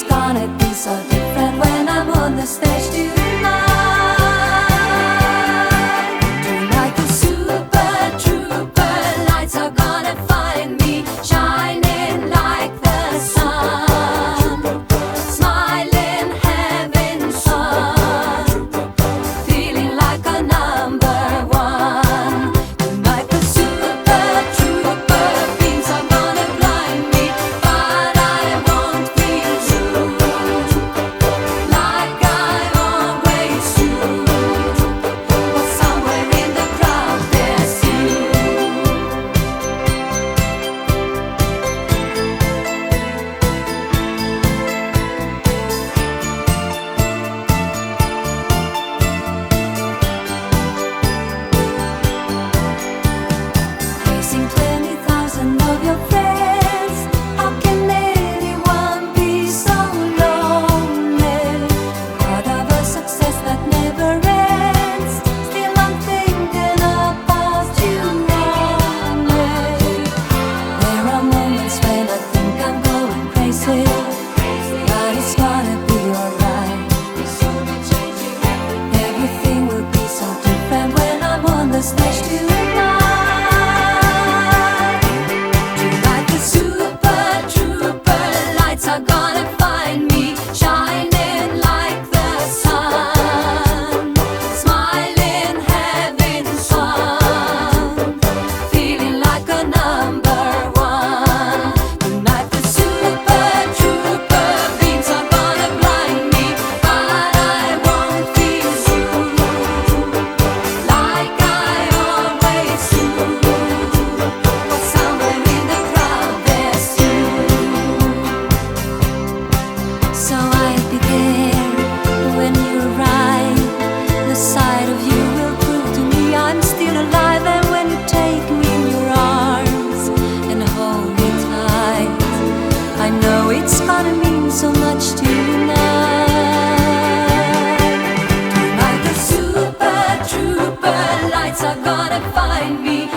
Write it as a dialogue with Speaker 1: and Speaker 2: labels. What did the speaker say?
Speaker 1: It's gonna be so mais thoughts are gonna find me.